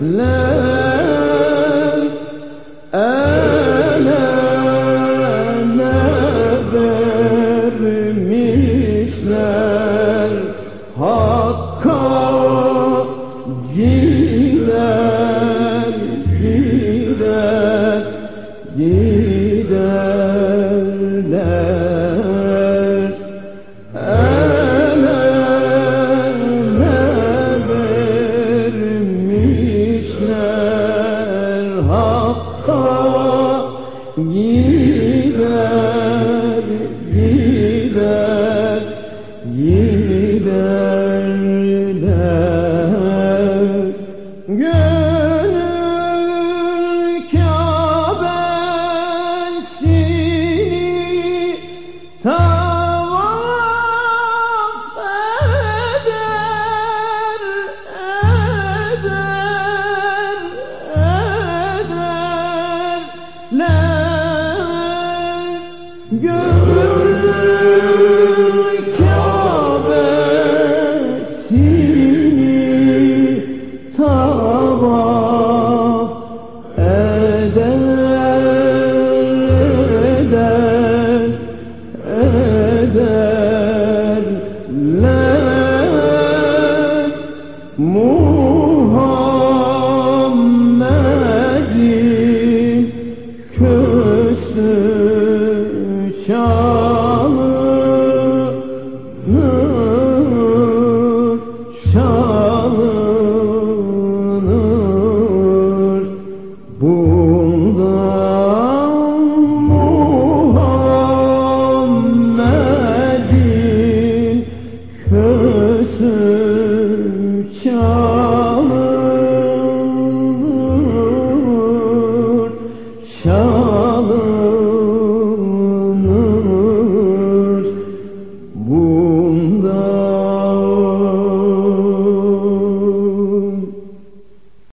love Gönül Kabe'sini tavaf eder, eder, ederler. Muhammed bağlı